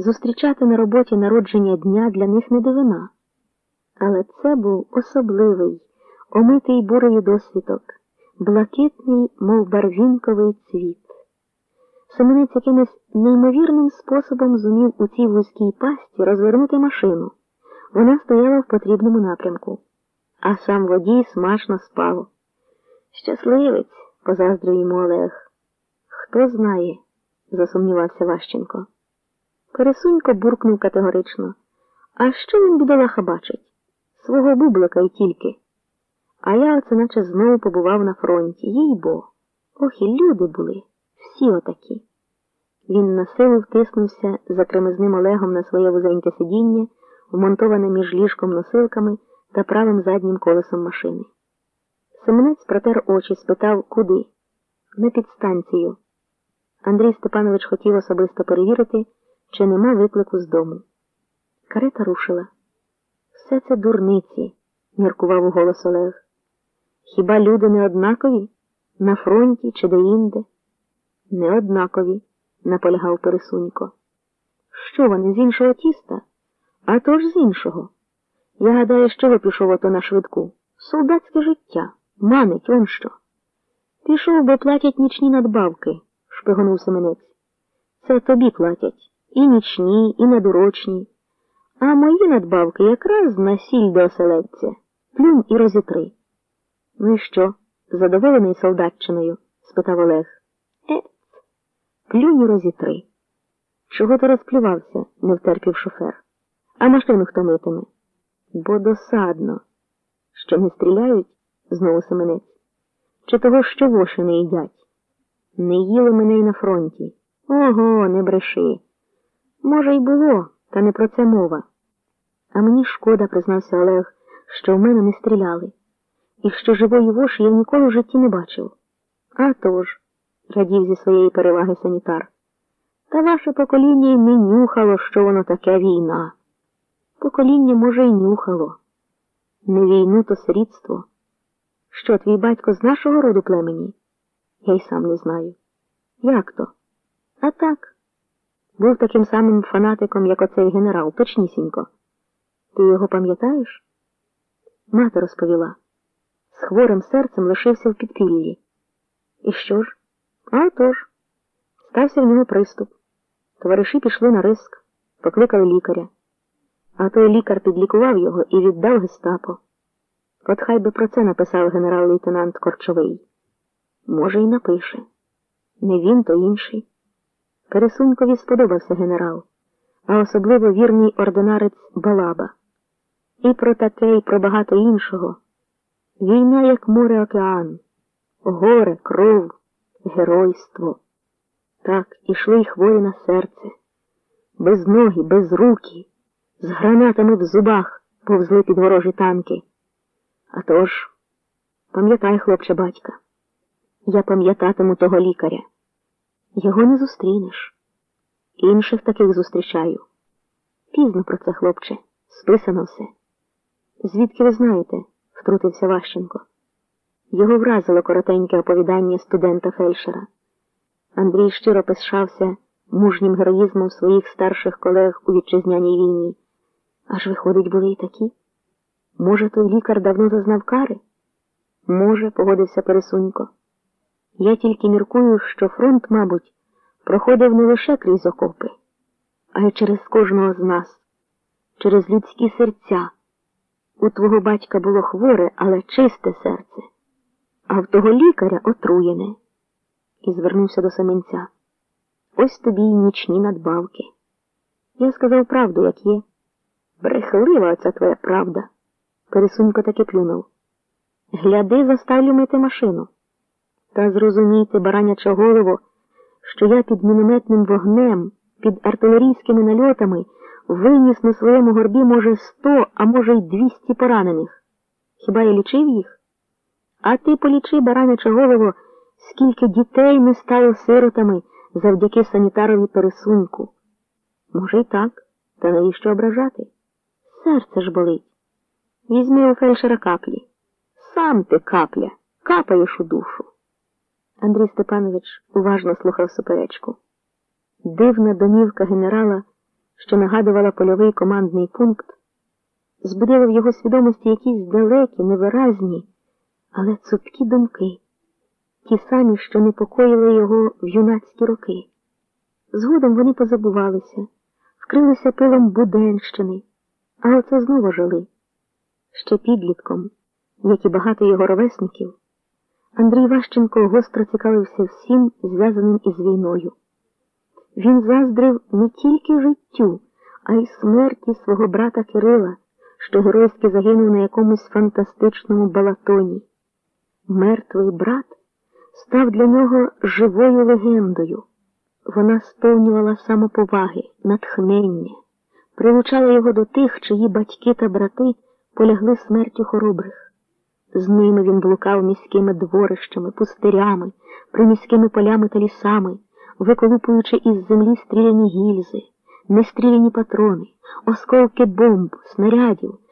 Зустрічати на роботі народження дня для них не дивина. Але це був особливий, омитий бурею досвідок, блакитний, мов барвінковий цвіт. Семенець якимось неймовірним способом зумів у цій вузькій пасті розвернути машину. Вона стояла в потрібному напрямку, а сам водій смачно спав. Щасливець, позаздрив йому Олег. Хто знає, засумнівався Ващенко. Пересунько буркнув категорично. А що він бідолаха бачить? Свого бублика й тільки. А я оце наче знову побував на фронті, їй бо. Ох, і люди були, всі отакі. Він на силу втиснувся за кремезним Олегом на своє вузеньке сидіння, вмонтоване між ліжком носилками та правим заднім колесом машини. Семенець протер очі, спитав, куди? На підстанцію. Андрій Степанович хотів особисто перевірити, чи нема виклику з дому. Карета рушила. Все це дурниці, міркував у голос Олег. Хіба люди не однакові? На фронті чи де-інде? Не однакові, наполягав Пересунько. Що вони з іншого тіста? А то ж з іншого. Я гадаю, що ви пішов ото на швидку. Солдатське життя. Манить он що. Пішов, бо платять нічні надбавки, шпигонув Семенець. Це тобі платять. І нічні, і недорочні. А мої надбавки якраз на сіль до оселедця. Плюнь і розітри. Ну і що? Задоволений солдатчиною? спитав Олег. Ет, плюнь і розітри. Чого ти розплювався? не втерпів шофер. А машину хто митиме? Бо досадно. Що не стріляють? знову Семенець. Чи того, що воші не їдять? Не їли мене й на фронті. Ого, не бреши. Може, й було, та не про це мова. А мені шкода, признався Олег, що в мене не стріляли, і що живої воші я ніколи в житті не бачив. А тож, радів зі своєї переваги санітар. Та ваше покоління й не нюхало, що воно таке війна. Покоління, може, й нюхало. Не війну, то срідство. Що, твій батько з нашого роду племені? Я й сам не знаю. Як то? А так. Був таким самим фанатиком, як оцей генерал, точнісінько. Ти його пам'ятаєш? Мати розповіла. З хворим серцем лишився в підпіллі. І що ж? А тож. Стався в нього приступ. Товариші пішли на риск, покликали лікаря. А той лікар підлікував його і віддав гестапо. От хай би про це написав генерал-лейтенант Корчовий. Може, й напише. Не він, то інший. Пересунькові сподобався генерал, а особливо вірний ординарець Балаба. І про таке, і про багато іншого. Війна, як море океан, горе, кров, геройство. Так, ішли й хворі на серце, без ноги, без руки, з гранатами в зубах повзли під ворожі танки. А тож, пам'ятай, хлопче, батька, я пам'ятатиму того лікаря. Його не зустрінеш. Інших таких зустрічаю. Пізно про це, хлопче, списано все. Звідки ви знаєте? втрутився Ващенко. Його вразило коротеньке оповідання студента фельдшера. Андрій щиро пишався мужнім героїзмом своїх старших колег у вітчизняній війні. Аж, виходить, були й такі. Може, той лікар давно зазнав кари? Може, погодився Пересунько. Я тільки міркую, що фронт, мабуть, проходив не лише крізь окопи, а й через кожного з нас, через людські серця. У твого батька було хворе, але чисте серце, а в того лікаря отруєне. І звернувся до Семенця. Ось тобі й нічні надбавки. Я сказав правду, як є. Брехлива оця твоя правда. Пересунько таки плюнув. Гляди, заставлю мити машину. Та зрозумійте, бараняче голово, що я під мінометним вогнем, під артилерійськими нальотами виніс на своєму горбі, може, сто, а може, й двісті поранених. Хіба я лічив їх? А ти полічи, бараняче голово, скільки дітей не стало сиротами завдяки санітарові пересунку. Може, й так, та навіщо ображати? Серце ж болить. Візьми у фельдшера каплі. Сам ти капля, капаєш у душу. Андрій Степанович уважно слухав суперечку. Дивна домівка генерала що нагадувала польовий командний пункт, збудили в його свідомості якісь далекі, невиразні, але цупкі думки, ті самі, що непокоїли його в юнацькі роки. Згодом вони позабувалися, вкрилися пилом Буденщини, а оце знову жили. Ще підлітком, як і багато його ровесників, Андрій Ващенко гостро цікавився всім, зв'язаним із війною. Він заздрив не тільки життю, а й смерті свого брата Кирила, що геройськи загинув на якомусь фантастичному балатоні. Мертвий брат став для нього живою легендою. Вона сповнювала самоповаги, натхнення, прилучала його до тих, чиї батьки та брати полягли смертю хоробрих. З ними він блукав міськими дворищами, пустирями, приміськими полями та лісами, виколупуючи із землі стріляні гільзи, нестріляні патрони, осколки бомб, снарядів.